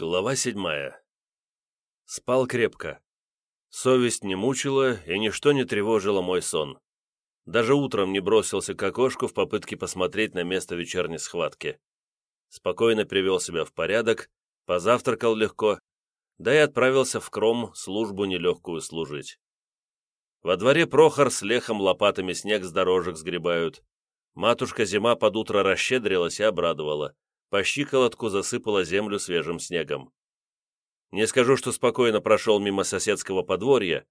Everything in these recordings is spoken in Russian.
Глава седьмая. Спал крепко. Совесть не мучила, и ничто не тревожило мой сон. Даже утром не бросился к окошку в попытке посмотреть на место вечерней схватки. Спокойно привел себя в порядок, позавтракал легко, да и отправился в кром службу нелегкую служить. Во дворе Прохор с лехом лопатами снег с дорожек сгребают. Матушка зима под утро расщедрилась и обрадовала по щиколотку засыпала землю свежим снегом. Не скажу, что спокойно прошел мимо соседского подворья,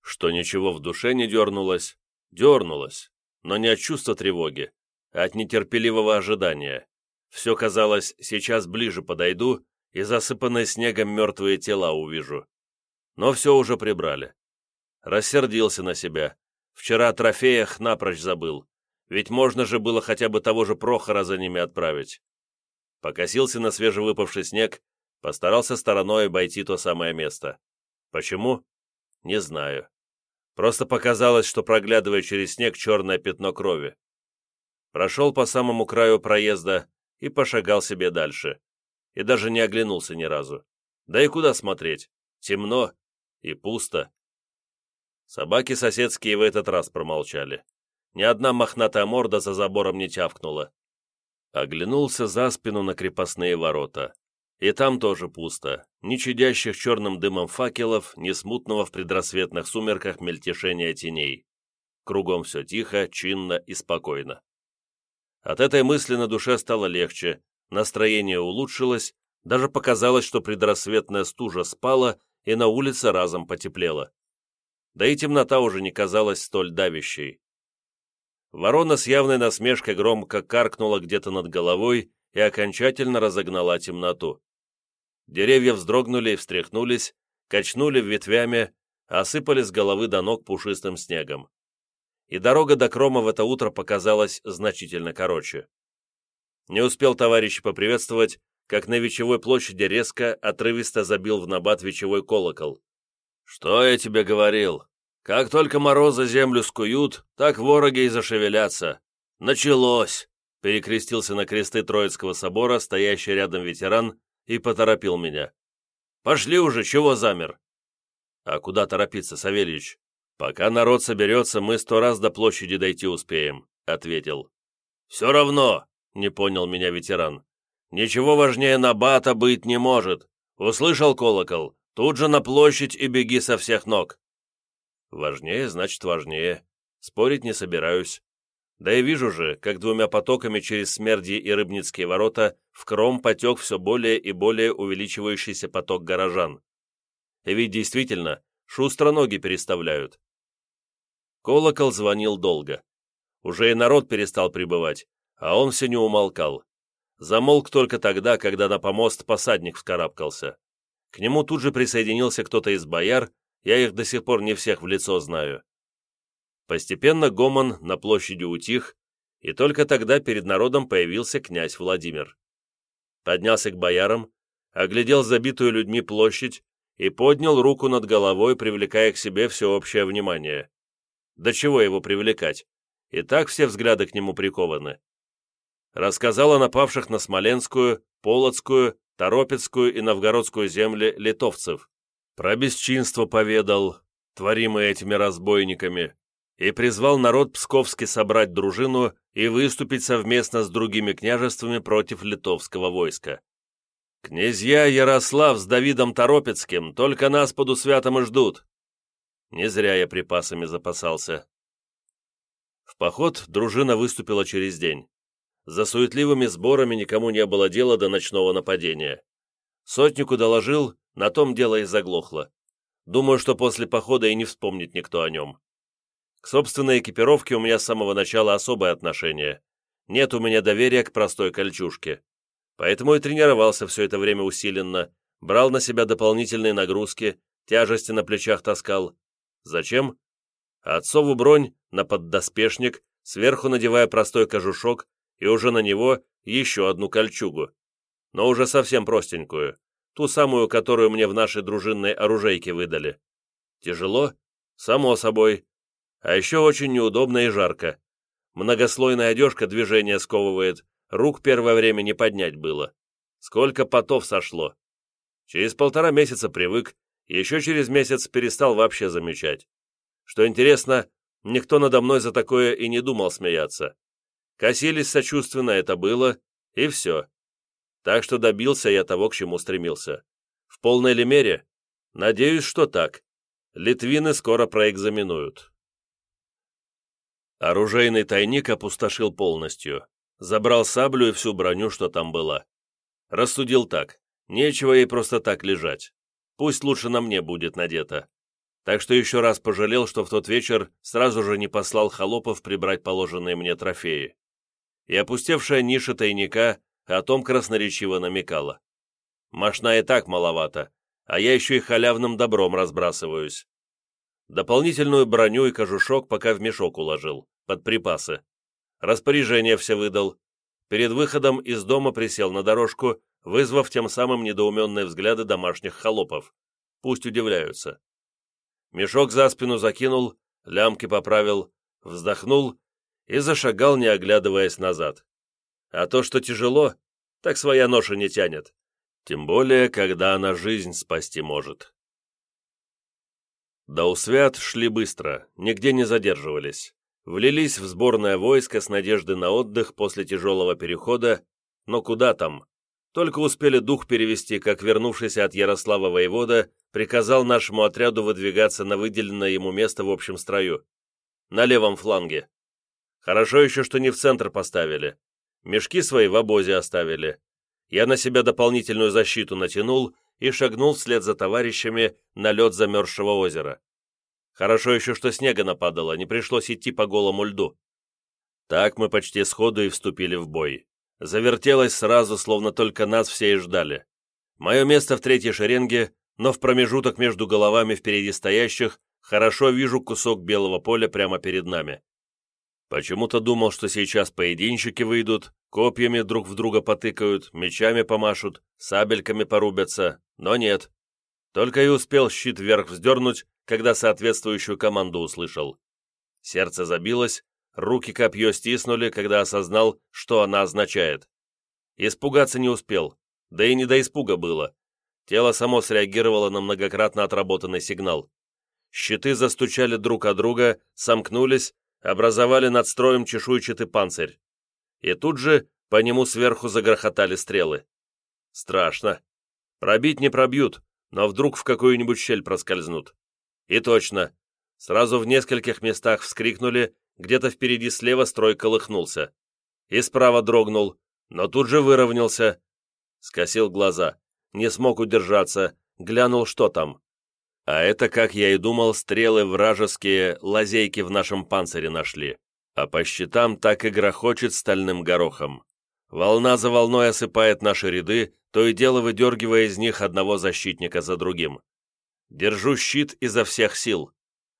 что ничего в душе не дернулось, дернулось, но не от чувства тревоги, а от нетерпеливого ожидания. Все казалось, сейчас ближе подойду и засыпанные снегом мертвые тела увижу. Но все уже прибрали. Рассердился на себя. Вчера о трофеях напрочь забыл. Ведь можно же было хотя бы того же Прохора за ними отправить покосился на свежевыпавший снег, постарался стороной обойти то самое место. Почему? Не знаю. Просто показалось, что проглядывая через снег черное пятно крови. Прошел по самому краю проезда и пошагал себе дальше. И даже не оглянулся ни разу. Да и куда смотреть? Темно и пусто. Собаки соседские в этот раз промолчали. Ни одна мохнатая морда за забором не тявкнула. Оглянулся за спину на крепостные ворота. И там тоже пусто. Ни чадящих черным дымом факелов, ни смутного в предрассветных сумерках мельтешения теней. Кругом все тихо, чинно и спокойно. От этой мысли на душе стало легче, настроение улучшилось, даже показалось, что предрассветная стужа спала, и на улице разом потеплело. Да и темнота уже не казалась столь давящей. Ворона с явной насмешкой громко каркнула где-то над головой и окончательно разогнала темноту. Деревья вздрогнули и встряхнулись, качнули ветвями, осыпали с головы до ног пушистым снегом. И дорога до Крома в это утро показалась значительно короче. Не успел товарищ поприветствовать, как на Вечевой площади резко, отрывисто забил в набат вечевой колокол. «Что я тебе говорил? Как только морозы землю скуют, так вороги и зашевелятся. Началось!» Перекрестился на кресты Троицкого собора, стоящий рядом ветеран, и поторопил меня. «Пошли уже, чего замер?» «А куда торопиться, Савельич? Пока народ соберется, мы сто раз до площади дойти успеем», — ответил. «Все равно», — не понял меня ветеран. «Ничего важнее набата быть не может. Услышал колокол? Тут же на площадь и беги со всех ног». Важнее, значит, важнее. Спорить не собираюсь. Да и вижу же, как двумя потоками через Смерди и Рыбницкие ворота в Кром потек все более и более увеличивающийся поток горожан. И ведь действительно, шустро ноги переставляют. Колокол звонил долго. Уже и народ перестал прибывать, а он все не умолкал. Замолк только тогда, когда на помост посадник вскарабкался. К нему тут же присоединился кто-то из бояр, я их до сих пор не всех в лицо знаю. Постепенно гомон на площади утих, и только тогда перед народом появился князь Владимир. Поднялся к боярам, оглядел забитую людьми площадь и поднял руку над головой, привлекая к себе всеобщее внимание. До чего его привлекать? И так все взгляды к нему прикованы. Рассказал о напавших на Смоленскую, Полоцкую, Торопецкую и Новгородскую земли литовцев, про бесчинство поведал, творимое этими разбойниками, и призвал народ Псковский собрать дружину и выступить совместно с другими княжествами против литовского войска. Князья Ярослав с Давидом Торопецким только нас под усвятом и ждут. Не зря я припасами запасался. В поход дружина выступила через день. За суетливыми сборами никому не было дела до ночного нападения. Сотнику доложил, на том дело и заглохло. Думаю, что после похода и не вспомнит никто о нем. К собственной экипировке у меня с самого начала особое отношение. Нет у меня доверия к простой кольчужке. Поэтому и тренировался все это время усиленно, брал на себя дополнительные нагрузки, тяжести на плечах таскал. Зачем? Отцову бронь на поддоспешник, сверху надевая простой кожушок и уже на него еще одну кольчугу. Но уже совсем простенькую, Ту самую, которую мне в нашей дружинной оружейке выдали. Тяжело? Само собой. А еще очень неудобно и жарко. Многослойная одежка движение сковывает, рук первое время не поднять было. Сколько потов сошло. Через полтора месяца привык, еще через месяц перестал вообще замечать. Что интересно, никто надо мной за такое и не думал смеяться. Косились сочувственно, это было, и все. Так что добился я того, к чему стремился. В полной ли мере? Надеюсь, что так. Литвины скоро проэкзаменуют. Оружейный тайник опустошил полностью. Забрал саблю и всю броню, что там была. Рассудил так. Нечего ей просто так лежать. Пусть лучше на мне будет надето. Так что еще раз пожалел, что в тот вечер сразу же не послал холопов прибрать положенные мне трофеи. И опустевшая ниша тайника о том красноречиво намекала. Машна и так маловато, а я еще и халявным добром разбрасываюсь. Дополнительную броню и кожушок пока в мешок уложил, под припасы. Распоряжение все выдал. Перед выходом из дома присел на дорожку, вызвав тем самым недоуменные взгляды домашних холопов. Пусть удивляются. Мешок за спину закинул, лямки поправил, вздохнул и зашагал, не оглядываясь назад. А то, что тяжело, так своя ноша не тянет. Тем более, когда она жизнь спасти может. До усвят шли быстро, нигде не задерживались. Влились в сборное войско с надеждой на отдых после тяжелого перехода, но куда там? Только успели дух перевести, как вернувшийся от Ярослава воевода приказал нашему отряду выдвигаться на выделенное ему место в общем строю. На левом фланге. Хорошо еще, что не в центр поставили. Мешки свои в обозе оставили. Я на себя дополнительную защиту натянул и шагнул вслед за товарищами на лед замерзшего озера. Хорошо еще, что снега нападало, не пришлось идти по голому льду. Так мы почти сходу и вступили в бой. Завертелось сразу, словно только нас все и ждали. Мое место в третьей шеренге, но в промежуток между головами впереди стоящих хорошо вижу кусок белого поля прямо перед нами. Почему-то думал, что сейчас поединщики выйдут, копьями друг в друга потыкают, мечами помашут, сабельками порубятся, но нет. Только и успел щит вверх вздернуть, когда соответствующую команду услышал. Сердце забилось, руки копье стиснули, когда осознал, что она означает. Испугаться не успел, да и не до испуга было. Тело само среагировало на многократно отработанный сигнал. Щиты застучали друг о друга, сомкнулись, образовали над строем чешуйчатый панцирь. И тут же по нему сверху загрохотали стрелы. Страшно. Пробить не пробьют, но вдруг в какую-нибудь щель проскользнут. И точно. Сразу в нескольких местах вскрикнули, где-то впереди слева строй колыхнулся. И справа дрогнул, но тут же выровнялся. Скосил глаза, не смог удержаться, глянул, что там. А это, как я и думал, стрелы вражеские, лазейки в нашем панцире нашли. А по щитам так и грохочет стальным горохом. Волна за волной осыпает наши ряды, то и дело выдергивая из них одного защитника за другим. Держу щит изо всех сил.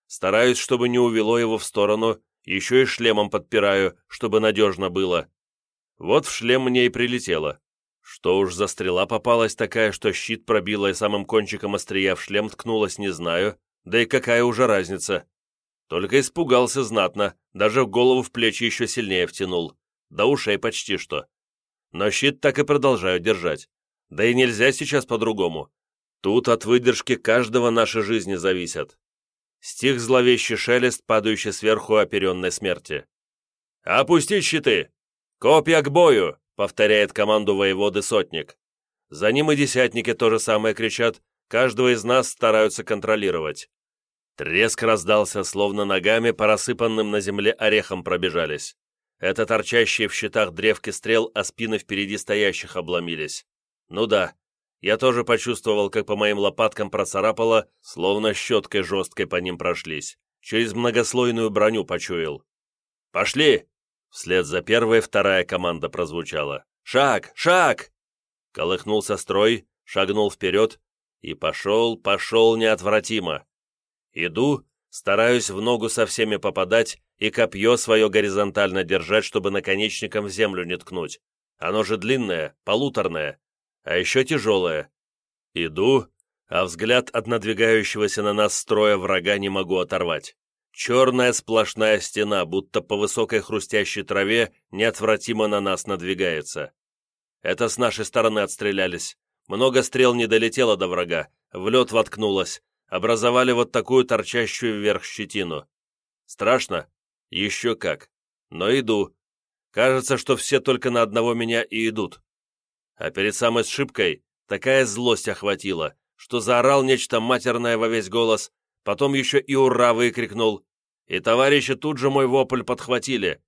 Стараюсь, чтобы не увело его в сторону, еще и шлемом подпираю, чтобы надежно было. Вот в шлем мне и прилетело. Что уж за стрела попалась такая, что щит пробила и самым кончиком острия в шлем ткнулась, не знаю, да и какая уже разница. Только испугался знатно, даже голову в плечи еще сильнее втянул, до ушей почти что. Но щит так и продолжаю держать. Да и нельзя сейчас по-другому. Тут от выдержки каждого нашей жизни зависят. Стих зловещий шелест, падающий сверху оперенной смерти. «Опустить щиты! Копья к бою!» повторяет команду воеводы сотник. За ним и десятники то же самое кричат, каждого из нас стараются контролировать. Треск раздался, словно ногами по рассыпанным на земле орехам пробежались. Это торчащие в щитах древки стрел, а спины впереди стоящих обломились. Ну да, я тоже почувствовал, как по моим лопаткам процарапало, словно щеткой жесткой по ним прошлись. Через многослойную броню почуял. «Пошли!» Вслед за первой вторая команда прозвучала. «Шаг! Шаг!» Колыхнулся строй, шагнул вперед и пошел, пошел неотвратимо. Иду, стараюсь в ногу со всеми попадать и копье свое горизонтально держать, чтобы наконечником в землю не ткнуть. Оно же длинное, полуторное, а еще тяжелое. Иду, а взгляд от надвигающегося на нас строя врага не могу оторвать. Черная сплошная стена, будто по высокой хрустящей траве, неотвратимо на нас надвигается. Это с нашей стороны отстрелялись. Много стрел не долетело до врага, в лед воткнулось, образовали вот такую торчащую вверх щетину. Страшно? Еще как. Но иду. Кажется, что все только на одного меня и идут. А перед самой сшибкой такая злость охватила, что заорал нечто матерное во весь голос, потом еще и «Ура!» выкрикнул, и товарищи тут же мой вопль подхватили.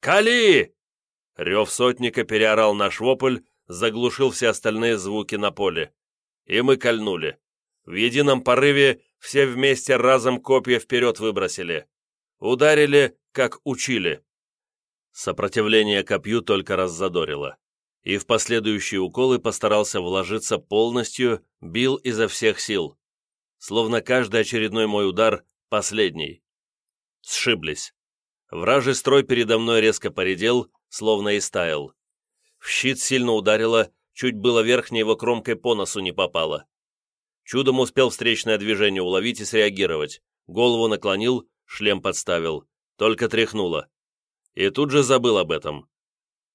«Кали!» Рев сотника переорал наш вопль, заглушил все остальные звуки на поле. И мы кольнули. В едином порыве все вместе разом копья вперед выбросили. Ударили, как учили. Сопротивление копью только раззадорило. И в последующие уколы постарался вложиться полностью, бил изо всех сил. Словно каждый очередной мой удар — последний. Сшиблись. Вражий строй передо мной резко поредел, словно и стаял. В щит сильно ударило, чуть было верхней его кромкой по носу не попало. Чудом успел встречное движение уловить и среагировать. Голову наклонил, шлем подставил. Только тряхнуло. И тут же забыл об этом.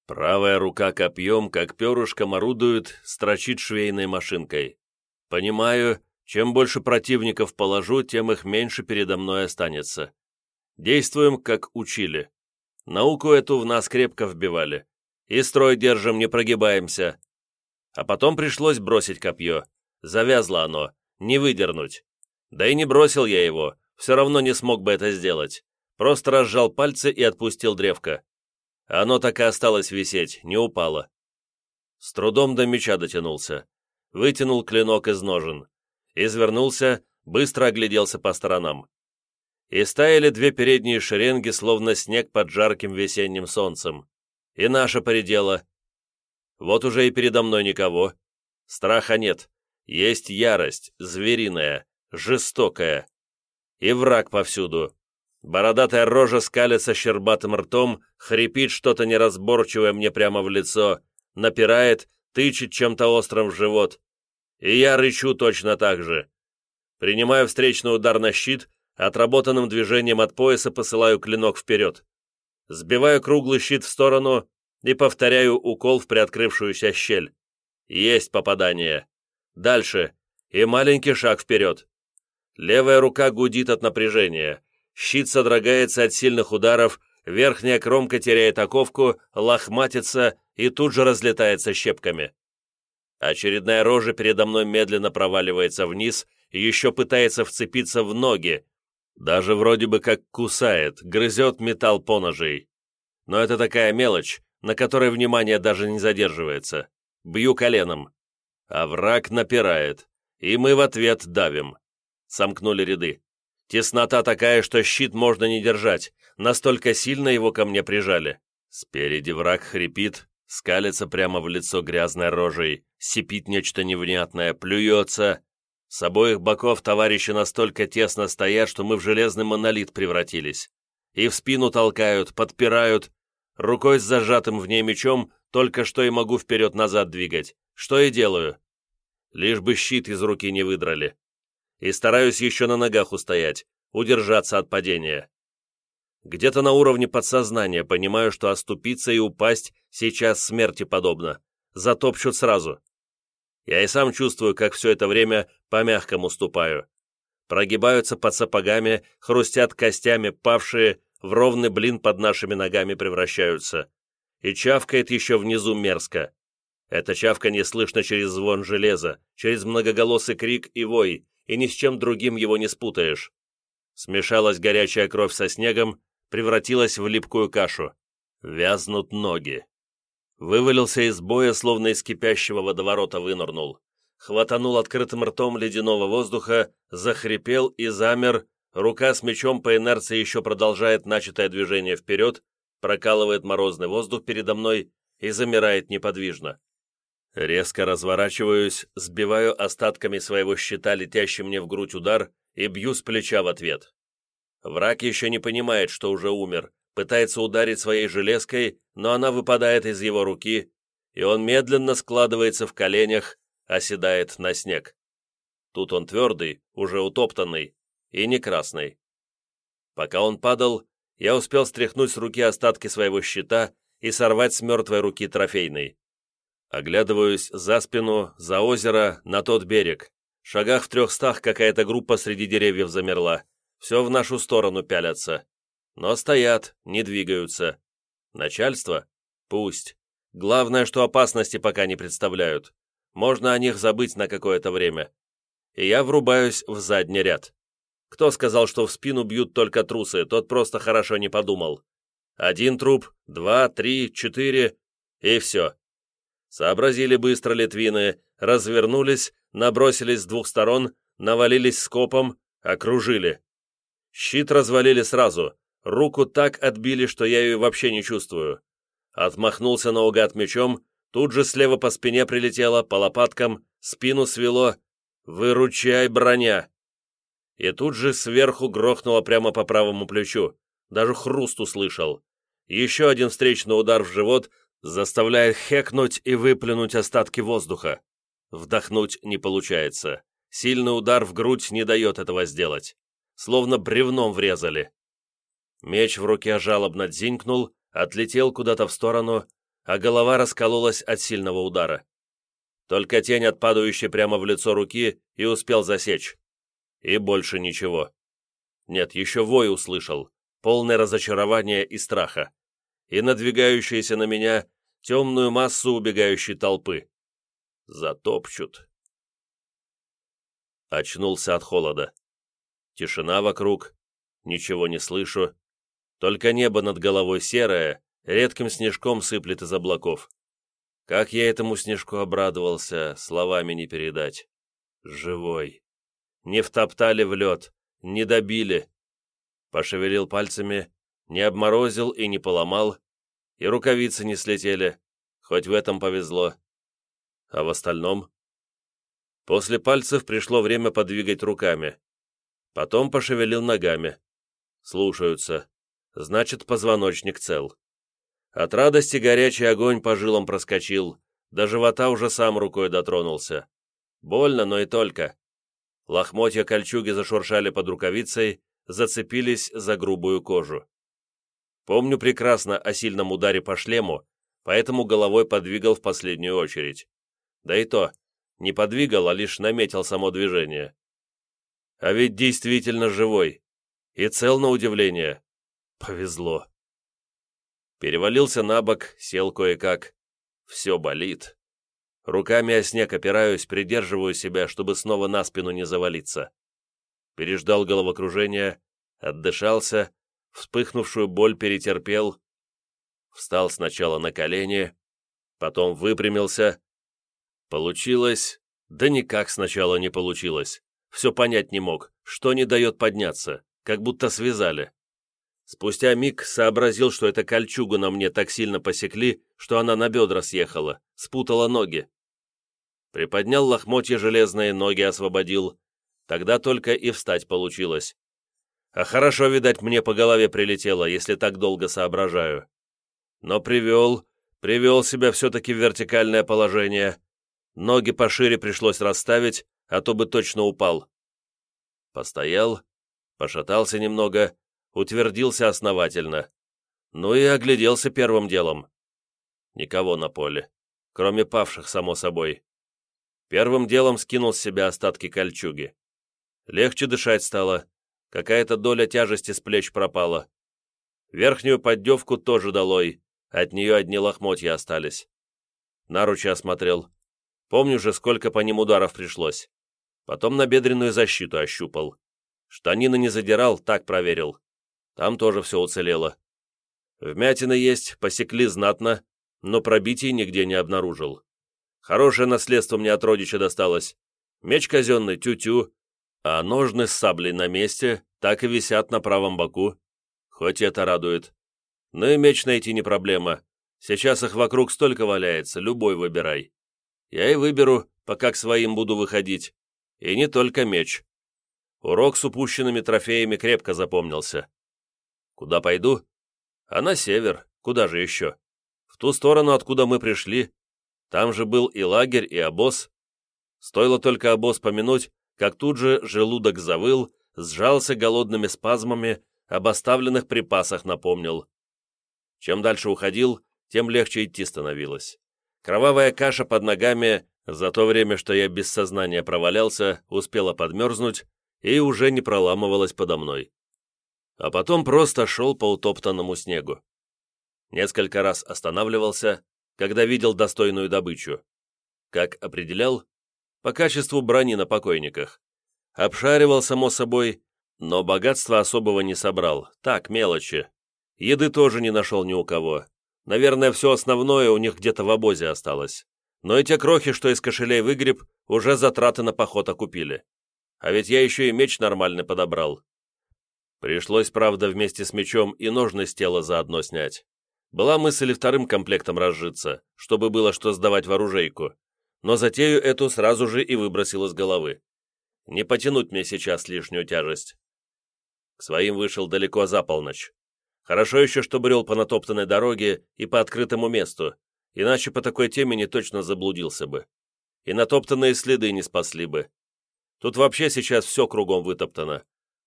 Правая рука копьем, как перышком орудует, строчит швейной машинкой. Понимаю, чем больше противников положу, тем их меньше передо мной останется. Действуем, как учили. Науку эту в нас крепко вбивали. И строй держим, не прогибаемся. А потом пришлось бросить копье. Завязло оно, не выдернуть. Да и не бросил я его, все равно не смог бы это сделать. Просто разжал пальцы и отпустил древко. Оно так и осталось висеть, не упало. С трудом до меча дотянулся. Вытянул клинок из ножен. Извернулся, быстро огляделся по сторонам и стаяли две передние шеренги, словно снег под жарким весенним солнцем. И наша поредела. Вот уже и передо мной никого. Страха нет. Есть ярость, звериная, жестокая. И враг повсюду. Бородатая рожа скалится щербатым ртом, хрипит что-то неразборчивое мне прямо в лицо, напирает, тычет чем-то острым в живот. И я рычу точно так же. Принимаю встречный удар на щит, Отработанным движением от пояса посылаю клинок вперед. Сбиваю круглый щит в сторону и повторяю укол в приоткрывшуюся щель. Есть попадание. Дальше. И маленький шаг вперед. Левая рука гудит от напряжения. Щит содрогается от сильных ударов, верхняя кромка теряет оковку, лохматится и тут же разлетается щепками. Очередная рожа передо мной медленно проваливается вниз и еще пытается вцепиться в ноги, даже вроде бы как кусает, грызет металл по ножей. Но это такая мелочь, на которой внимание даже не задерживается. Бью коленом. А враг напирает, и мы в ответ давим. Сомкнули ряды. Теснота такая, что щит можно не держать, настолько сильно его ко мне прижали. Спереди враг хрипит, скалится прямо в лицо грязной рожей, сипит нечто невнятное, плюется, с обоих боков товарищи настолько тесно стоят, что мы в железный монолит превратились. И в спину толкают, подпирают. Рукой с зажатым в ней мечом только что и могу вперед-назад двигать. Что и делаю. Лишь бы щит из руки не выдрали. И стараюсь еще на ногах устоять, удержаться от падения. Где-то на уровне подсознания понимаю, что оступиться и упасть сейчас смерти подобно. Затопчут сразу. Я и сам чувствую, как все это время по-мягкому ступаю. Прогибаются под сапогами, хрустят костями, павшие в ровный блин под нашими ногами превращаются. И чавкает еще внизу мерзко. Это чавка не слышно через звон железа, через многоголосый крик и вой, и ни с чем другим его не спутаешь. Смешалась горячая кровь со снегом, превратилась в липкую кашу. Вязнут ноги. Вывалился из боя, словно из кипящего водоворота вынырнул. Хватанул открытым ртом ледяного воздуха, захрипел и замер, рука с мечом по инерции еще продолжает начатое движение вперед, прокалывает морозный воздух передо мной и замирает неподвижно. Резко разворачиваюсь, сбиваю остатками своего щита летящий мне в грудь удар и бью с плеча в ответ. Враг еще не понимает, что уже умер, пытается ударить своей железкой, но она выпадает из его руки, и он медленно складывается в коленях, оседает на снег. Тут он твердый, уже утоптанный, и не красный. Пока он падал, я успел стряхнуть с руки остатки своего щита и сорвать с мертвой руки трофейный. Оглядываюсь за спину, за озеро, на тот берег. В шагах в трехстах какая-то группа среди деревьев замерла. Все в нашу сторону пялятся. Но стоят, не двигаются. Начальство? Пусть. Главное, что опасности пока не представляют. Можно о них забыть на какое-то время. И я врубаюсь в задний ряд. Кто сказал, что в спину бьют только трусы, тот просто хорошо не подумал. Один труп, два, три, четыре, и все. Сообразили быстро литвины, развернулись, набросились с двух сторон, навалились скопом, окружили. Щит развалили сразу, руку так отбили, что я ее вообще не чувствую. Отмахнулся наугад мечом, тут же слева по спине прилетело, по лопаткам, спину свело. «Выручай, броня!» И тут же сверху грохнуло прямо по правому плечу. Даже хруст услышал. Еще один встречный удар в живот заставляет хекнуть и выплюнуть остатки воздуха. Вдохнуть не получается. Сильный удар в грудь не дает этого сделать. Словно бревном врезали. Меч в руке жалобно дзинькнул, отлетел куда-то в сторону, а голова раскололась от сильного удара. Только тень от падающей прямо в лицо руки и успел засечь. И больше ничего. Нет, еще вой услышал, полное разочарование и страха, и надвигающаяся на меня темную массу убегающей толпы. Затопчут. Очнулся от холода. Тишина вокруг, ничего не слышу, только небо над головой серое, редким снежком сыплет из облаков. Как я этому снежку обрадовался, словами не передать. Живой. Не втоптали в лед, не добили, пошевелил пальцами, не обморозил и не поломал, и рукавицы не слетели, хоть в этом повезло. А в остальном? После пальцев пришло время подвигать руками. Потом пошевелил ногами. Слушаются. Значит, позвоночник цел. От радости горячий огонь по жилам проскочил, до живота уже сам рукой дотронулся. Больно, но и только. Лохмотья кольчуги зашуршали под рукавицей, зацепились за грубую кожу. Помню прекрасно о сильном ударе по шлему, поэтому головой подвигал в последнюю очередь. Да и то, не подвигал, а лишь наметил само движение. А ведь действительно живой. И цел на удивление. Повезло. Перевалился на бок, сел кое-как. Все болит. Руками о снег опираюсь, придерживаю себя, чтобы снова на спину не завалиться переждал головокружение, отдышался, вспыхнувшую боль перетерпел, встал сначала на колени, потом выпрямился. Получилось, да никак сначала не получилось. Все понять не мог, что не дает подняться, как будто связали. Спустя миг сообразил, что это кольчугу на мне так сильно посекли, что она на бедра съехала, спутала ноги. Приподнял лохмотья железные, ноги освободил, Тогда только и встать получилось. А хорошо, видать, мне по голове прилетело, если так долго соображаю. Но привел, привел себя все-таки в вертикальное положение. Ноги пошире пришлось расставить, а то бы точно упал. Постоял, пошатался немного, утвердился основательно. Ну и огляделся первым делом. Никого на поле, кроме павших, само собой. Первым делом скинул с себя остатки кольчуги. Легче дышать стало. Какая-то доля тяжести с плеч пропала. Верхнюю поддевку тоже долой. От нее одни лохмотья остались. Наручи осмотрел. Помню же, сколько по ним ударов пришлось. Потом на бедренную защиту ощупал. Штанины не задирал, так проверил. Там тоже все уцелело. Вмятины есть, посекли знатно, но пробитий нигде не обнаружил. Хорошее наследство мне от родича досталось. Меч казенный, тю-тю, а ножны с саблей на месте так и висят на правом боку. Хоть это радует. Ну и меч найти не проблема. Сейчас их вокруг столько валяется, любой выбирай. Я и выберу, пока к своим буду выходить. И не только меч. Урок с упущенными трофеями крепко запомнился. Куда пойду? А на север. Куда же еще? В ту сторону, откуда мы пришли. Там же был и лагерь, и обоз. Стоило только обоз помянуть, как тут же желудок завыл, сжался голодными спазмами, об оставленных припасах напомнил. Чем дальше уходил, тем легче идти становилось. Кровавая каша под ногами за то время, что я без сознания провалялся, успела подмерзнуть и уже не проламывалась подо мной. А потом просто шел по утоптанному снегу. Несколько раз останавливался, когда видел достойную добычу. Как определял? По качеству брони на покойниках. Обшаривал, само собой, но богатства особого не собрал, так, мелочи. Еды тоже не нашел ни у кого. Наверное, все основное у них где-то в обозе осталось. Но эти крохи, что из кошелей выгреб, уже затраты на поход окупили. А ведь я еще и меч нормальный подобрал. Пришлось, правда, вместе с мечом и ножны с тела заодно снять. Была мысль вторым комплектом разжиться, чтобы было что сдавать в оружейку. Но затею эту сразу же и выбросил из головы. Не потянуть мне сейчас лишнюю тяжесть. К своим вышел далеко за полночь. Хорошо еще, что брел по натоптанной дороге и по открытому месту, иначе по такой теме не точно заблудился бы. И натоптанные следы не спасли бы. Тут вообще сейчас все кругом вытоптано.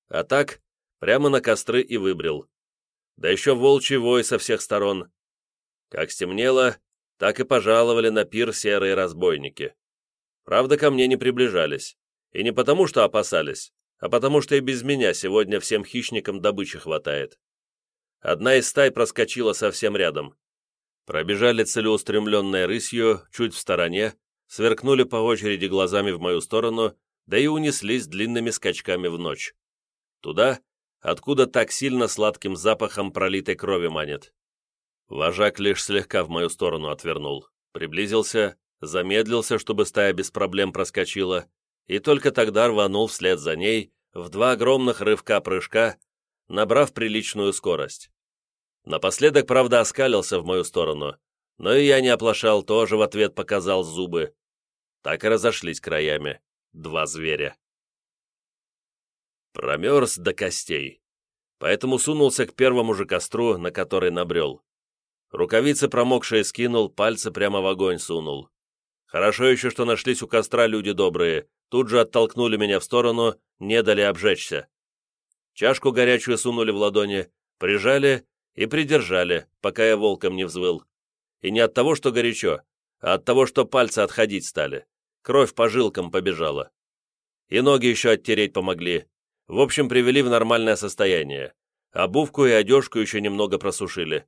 А так, прямо на костры и выбрел. Да еще волчий вой со всех сторон. Как стемнело, так и пожаловали на пир серые разбойники. Правда, ко мне не приближались. И не потому, что опасались, а потому что и без меня сегодня всем хищникам добычи хватает. Одна из стай проскочила совсем рядом. Пробежали целеустремленной рысью, чуть в стороне, сверкнули по очереди глазами в мою сторону, да и унеслись длинными скачками в ночь. Туда, откуда так сильно сладким запахом пролитой крови манит. Вожак лишь слегка в мою сторону отвернул, приблизился, замедлился, чтобы стая без проблем проскочила, и только тогда рванул вслед за ней в два огромных рывка-прыжка, набрав приличную скорость. Напоследок, правда, оскалился в мою сторону, но и я не оплошал, тоже в ответ показал зубы. Так и разошлись краями. Два зверя. Промерз до костей, поэтому сунулся к первому же костру, на который набрел. Рукавицы промокшие скинул, пальцы прямо в огонь сунул. Хорошо еще, что нашлись у костра люди добрые, тут же оттолкнули меня в сторону, не дали обжечься. Чашку горячую сунули в ладони, прижали и придержали, пока я волком не взвыл. И не от того, что горячо, а от того, что пальцы отходить стали. Кровь по жилкам побежала. И ноги еще оттереть помогли. В общем, привели в нормальное состояние. Обувку и одежку еще немного просушили.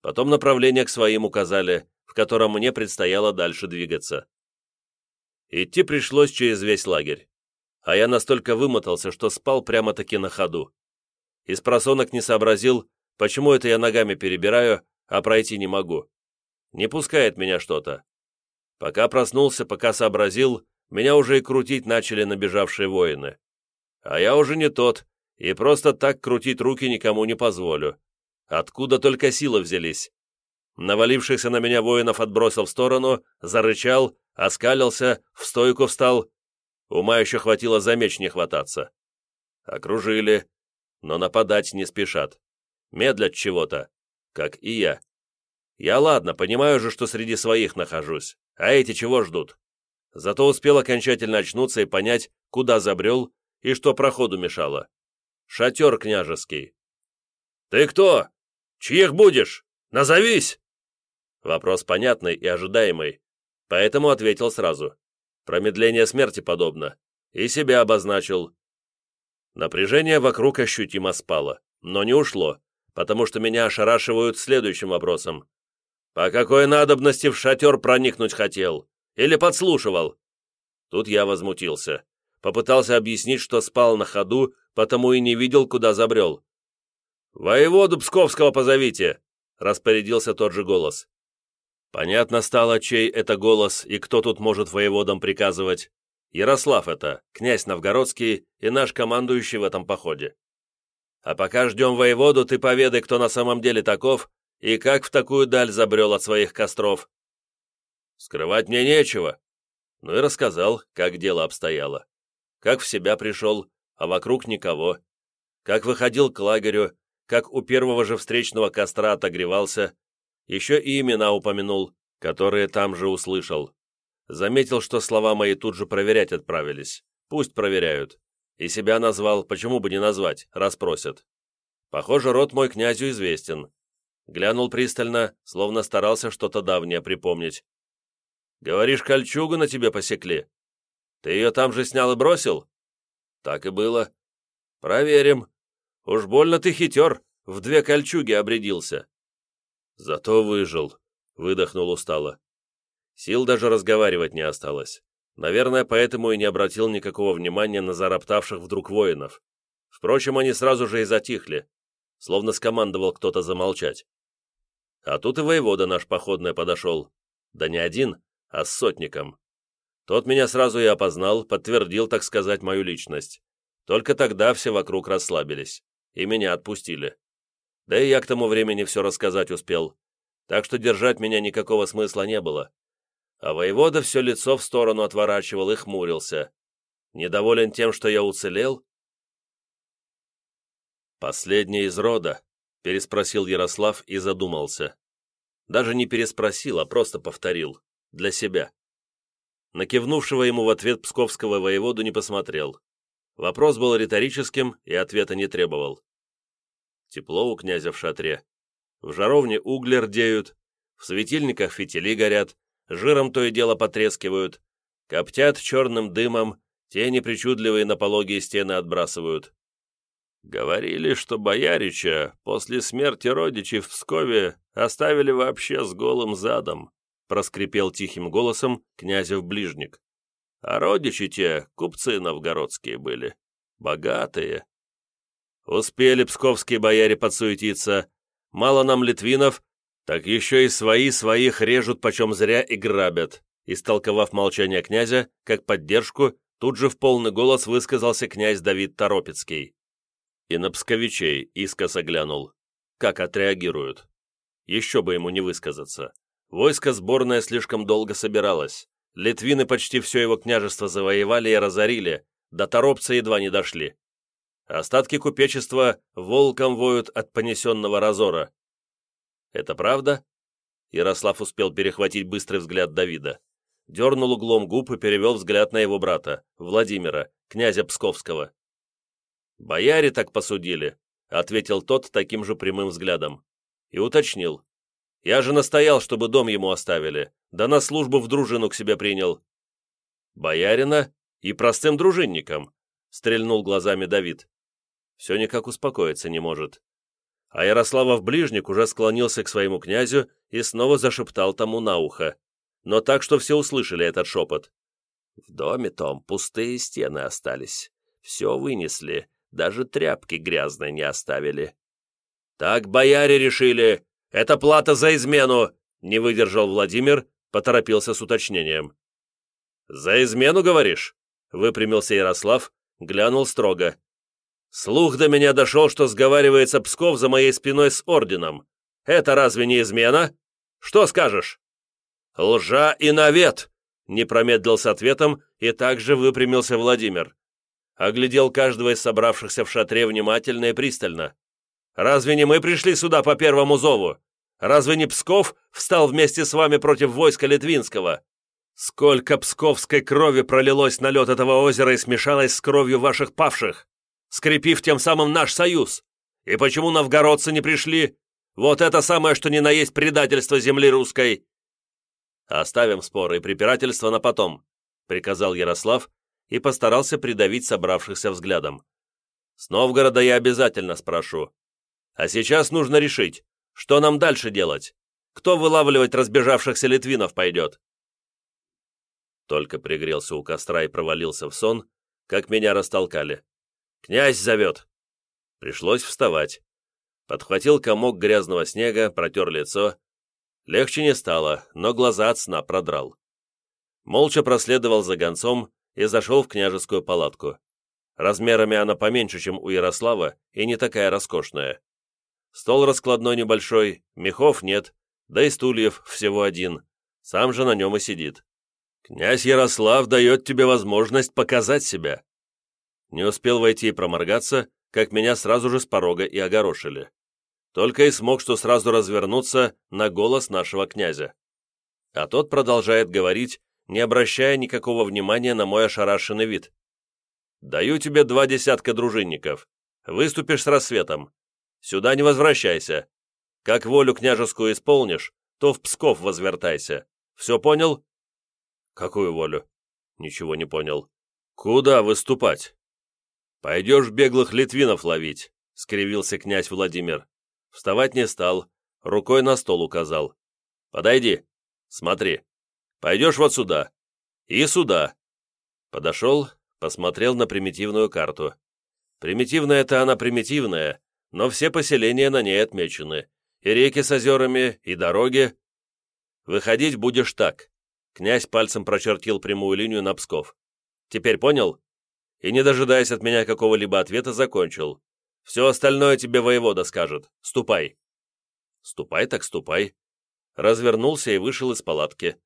Потом направление к своим указали, в котором мне предстояло дальше двигаться. Идти пришлось через весь лагерь. А я настолько вымотался, что спал прямо-таки на ходу. Из просонок не сообразил, почему это я ногами перебираю, а пройти не могу. Не пускает меня что-то. Пока проснулся, пока сообразил, меня уже и крутить начали набежавшие воины. А я уже не тот, и просто так крутить руки никому не позволю. Откуда только силы взялись? Навалившихся на меня воинов отбросил в сторону, зарычал, оскалился, в стойку встал. Ума еще хватило за меч не хвататься. Окружили, но нападать не спешат. Медлят чего-то, как и я. Я ладно, понимаю же, что среди своих нахожусь, а эти чего ждут? Зато успел окончательно очнуться и понять, куда забрел и что проходу мешало. Шатер княжеский. «Ты кто? Чьих будешь? Назовись!» Вопрос понятный и ожидаемый, поэтому ответил сразу. Промедление смерти подобно. И себя обозначил. Напряжение вокруг ощутимо спало, но не ушло, потому что меня ошарашивают следующим вопросом. «По какой надобности в шатер проникнуть хотел? Или подслушивал?» Тут я возмутился. Попытался объяснить, что спал на ходу, потому и не видел, куда забрел. «Воеводу Псковского позовите!» — распорядился тот же голос. Понятно стало, чей это голос и кто тут может воеводам приказывать. Ярослав это, князь Новгородский и наш командующий в этом походе. А пока ждем воеводу, ты поведай, кто на самом деле таков и как в такую даль забрел от своих костров. Скрывать мне нечего. Ну и рассказал, как дело обстояло. Как в себя пришел, а вокруг никого. Как выходил к лагерю, как у первого же встречного костра отогревался, еще и имена упомянул, которые там же услышал. Заметил, что слова мои тут же проверять отправились. Пусть проверяют. И себя назвал, почему бы не назвать, расспросят. Похоже, род мой князю известен. Глянул пристально, словно старался что-то давнее припомнить. Говоришь, кольчугу на тебе посекли? Ты ее там же снял и бросил?» «Так и было». «Проверим. Уж больно ты хитер, в две кольчуги обрядился». «Зато выжил», — выдохнул устало. Сил даже разговаривать не осталось. Наверное, поэтому и не обратил никакого внимания на зароптавших вдруг воинов. Впрочем, они сразу же и затихли, словно скомандовал кто-то замолчать. А тут и воевода наш походный подошел. Да не один, а с сотником. Тот меня сразу и опознал, подтвердил, так сказать, мою личность. Только тогда все вокруг расслабились, и меня отпустили. Да и я к тому времени все рассказать успел, так что держать меня никакого смысла не было. А воевода все лицо в сторону отворачивал и хмурился. Недоволен тем, что я уцелел? «Последний из рода», — переспросил Ярослав и задумался. Даже не переспросил, а просто повторил. Для себя. На кивнувшего ему в ответ псковского воеводу не посмотрел. Вопрос был риторическим и ответа не требовал. Тепло у князя в шатре. В жаровне угли рдеют, в светильниках фитили горят, жиром то и дело потрескивают, коптят черным дымом, тени причудливые на пологие стены отбрасывают. Говорили, что боярича после смерти родичей в Пскове оставили вообще с голым задом, проскрипел тихим голосом князев ближник. А родичи те, купцы новгородские были, богатые. Успели псковские бояре подсуетиться, мало нам литвинов, так еще и свои своих режут почем зря и грабят. Истолковав молчание князя, как поддержку, тут же в полный голос высказался князь Давид Торопецкий. И на псковичей искоса глянул. Как отреагируют? Еще бы ему не высказаться. Войско сборное слишком долго собиралось. Литвины почти все его княжество завоевали и разорили, до торопца едва не дошли. Остатки купечества волком воют от понесенного разора. Это правда? Ярослав успел перехватить быстрый взгляд Давида. Дернул углом губ и перевел взгляд на его брата, Владимира, князя Псковского. «Бояре так посудили», — ответил тот таким же прямым взглядом. И уточнил. «Я же настоял, чтобы дом ему оставили, да на службу в дружину к себе принял». «Боярина и простым дружинником», — стрельнул глазами Давид. Все никак успокоиться не может. А Ярославов ближник уже склонился к своему князю и снова зашептал тому на ухо, но так, что все услышали этот шепот. «В доме том пустые стены остались, все вынесли, даже тряпки грязной не оставили. «Так бояре решили! Это плата за измену!» Не выдержал Владимир, поторопился с уточнением. «За измену, говоришь?» Выпрямился Ярослав, глянул строго. «Слух до меня дошел, что сговаривается Псков за моей спиной с орденом. Это разве не измена? Что скажешь?» «Лжа и навет!» Не промедлил с ответом и также выпрямился Владимир оглядел каждого из собравшихся в шатре внимательно и пристально. «Разве не мы пришли сюда по первому зову? Разве не Псков встал вместе с вами против войска Литвинского? Сколько псковской крови пролилось на лед этого озера и смешалось с кровью ваших павших, скрепив тем самым наш союз? И почему новгородцы не пришли? Вот это самое, что ни на есть предательство земли русской!» «Оставим споры и препирательства на потом», — приказал Ярослав, и постарался придавить собравшихся взглядом. «С Новгорода я обязательно спрошу. А сейчас нужно решить, что нам дальше делать? Кто вылавливать разбежавшихся литвинов пойдет?» Только пригрелся у костра и провалился в сон, как меня растолкали. «Князь зовет!» Пришлось вставать. Подхватил комок грязного снега, протер лицо. Легче не стало, но глаза от сна продрал. Молча проследовал за гонцом, и зашел в княжескую палатку. Размерами она поменьше, чем у Ярослава, и не такая роскошная. Стол раскладной небольшой, мехов нет, да и стульев всего один. Сам же на нем и сидит. «Князь Ярослав дает тебе возможность показать себя». Не успел войти и проморгаться, как меня сразу же с порога и огорошили. Только и смог что сразу развернуться на голос нашего князя. А тот продолжает говорить, не обращая никакого внимания на мой ошарашенный вид. «Даю тебе два десятка дружинников. Выступишь с рассветом. Сюда не возвращайся. Как волю княжескую исполнишь, то в Псков возвертайся. Все понял?» Какую волю? Ничего не понял. Куда выступать? Пойдешь беглых литвинов ловить, скривился князь Владимир. Вставать не стал, рукой на стол указал. Подойди, смотри. Пойдешь вот сюда. И сюда. Подошел, посмотрел на примитивную карту. Примитивная-то она примитивная, но все поселения на ней отмечены. И реки с озерами, и дороги. Выходить будешь так. Князь пальцем прочертил прямую линию на Псков. «Теперь понял?» И, не дожидаясь от меня какого-либо ответа, закончил. «Все остальное тебе воевода скажет. Ступай». «Ступай так ступай». Развернулся и вышел из палатки.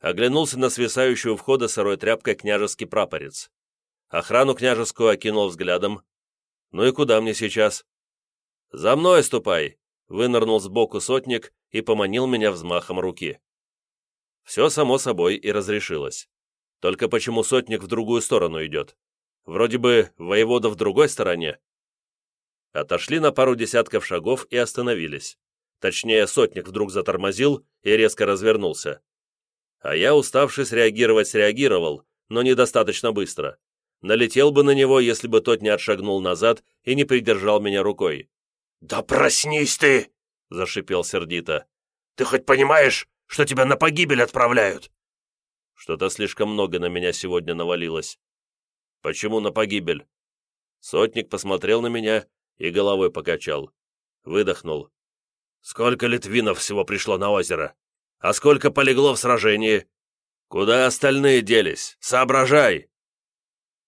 Оглянулся на свисающую у входа сырой тряпкой княжеский прапорец. Охрану княжескую окинул взглядом. «Ну и куда мне сейчас?» «За мной ступай!» Вынырнул сбоку сотник и поманил меня взмахом руки. Все само собой и разрешилось. Только почему сотник в другую сторону идет? Вроде бы воевода в другой стороне. Отошли на пару десятков шагов и остановились. Точнее, сотник вдруг затормозил и резко развернулся. А я, уставший среагировать, среагировал, но недостаточно быстро. Налетел бы на него, если бы тот не отшагнул назад и не придержал меня рукой. «Да проснись ты!» — зашипел сердито. «Ты хоть понимаешь, что тебя на погибель отправляют!» Что-то слишком много на меня сегодня навалилось. Почему на погибель? Сотник посмотрел на меня и головой покачал. Выдохнул. Сколько литвинов всего пришло на озеро? А сколько полегло в сражении? Куда остальные делись? Соображай!»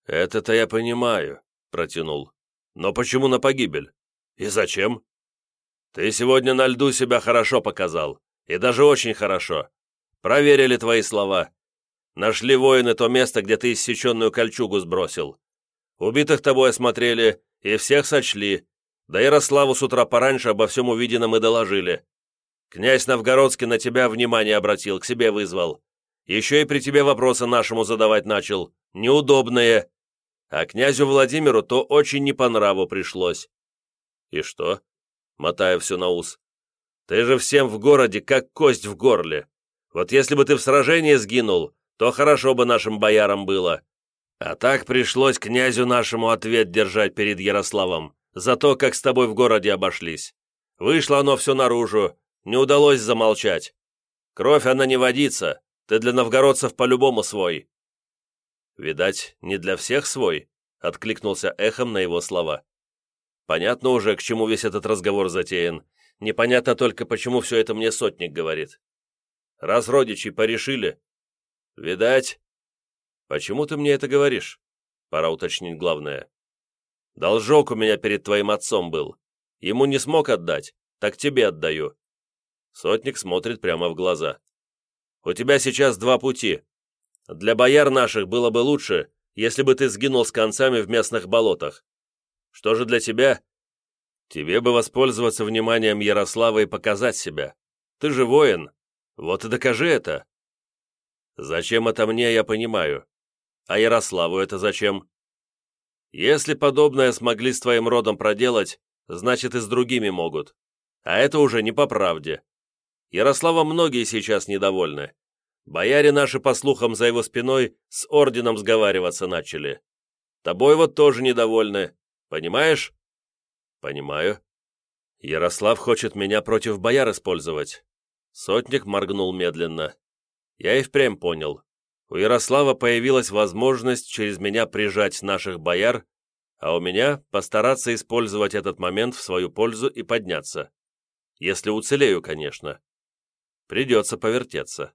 «Это-то я понимаю», — протянул. «Но почему на погибель? И зачем?» «Ты сегодня на льду себя хорошо показал. И даже очень хорошо. Проверили твои слова. Нашли воины то место, где ты иссеченную кольчугу сбросил. Убитых тобой осмотрели и всех сочли. Да Ярославу с утра пораньше обо всем увиденном и доложили. Князь Новгородский на тебя внимание обратил, к себе вызвал. Еще и при тебе вопросы нашему задавать начал. Неудобные. А князю Владимиру то очень не по нраву пришлось. И что? Мотая все на ус. Ты же всем в городе, как кость в горле. Вот если бы ты в сражении сгинул, то хорошо бы нашим боярам было. А так пришлось князю нашему ответ держать перед Ярославом за то, как с тобой в городе обошлись. Вышло оно все наружу, не удалось замолчать. Кровь она не водится, ты для новгородцев по-любому свой». «Видать, не для всех свой», — откликнулся эхом на его слова. «Понятно уже, к чему весь этот разговор затеян, Непонятно только, почему все это мне сотник говорит. Раз родичи порешили. Видать. Почему ты мне это говоришь? Пора уточнить главное. Должок у меня перед твоим отцом был. Ему не смог отдать, так тебе отдаю. Сотник смотрит прямо в глаза. У тебя сейчас два пути. Для бояр наших было бы лучше, если бы ты сгинул с концами в местных болотах. Что же для тебя? Тебе бы воспользоваться вниманием Ярослава и показать себя. Ты же воин. Вот и докажи это. Зачем это мне, я понимаю. А Ярославу это зачем? Если подобное смогли с твоим родом проделать, значит и с другими могут. А это уже не по правде. Ярослава многие сейчас недовольны. Бояре наши, по слухам, за его спиной с орденом сговариваться начали. Тобой вот тоже недовольны. Понимаешь? «Понимаю. Ярослав хочет меня против бояр использовать». Сотник моргнул медленно. Я и впрямь понял. У Ярослава появилась возможность через меня прижать наших бояр, а у меня постараться использовать этот момент в свою пользу и подняться. Если уцелею, конечно. Придется повертеться.